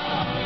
Oh,